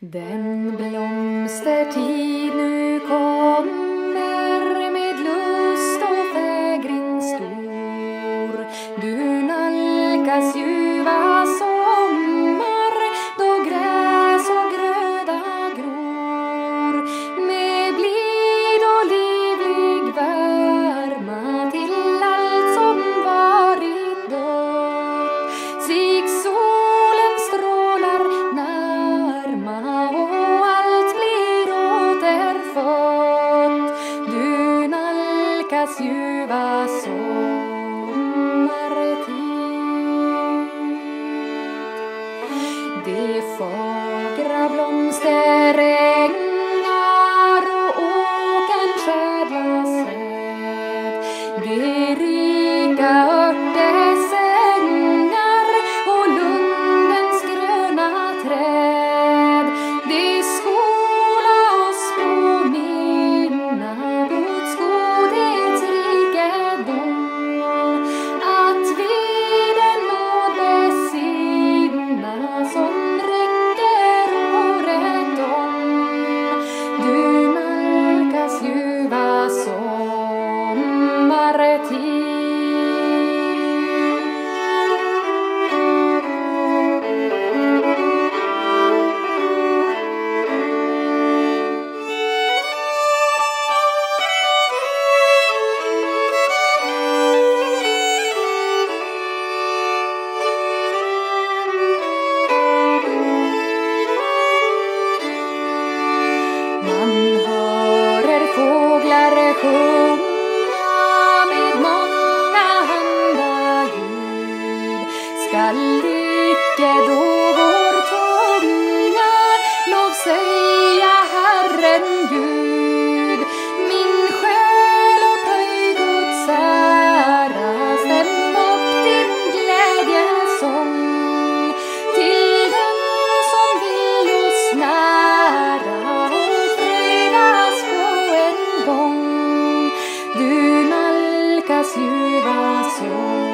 Den blomstertid nu kommer. Ljuva sommartid. De fagra blomster cool. Motivation.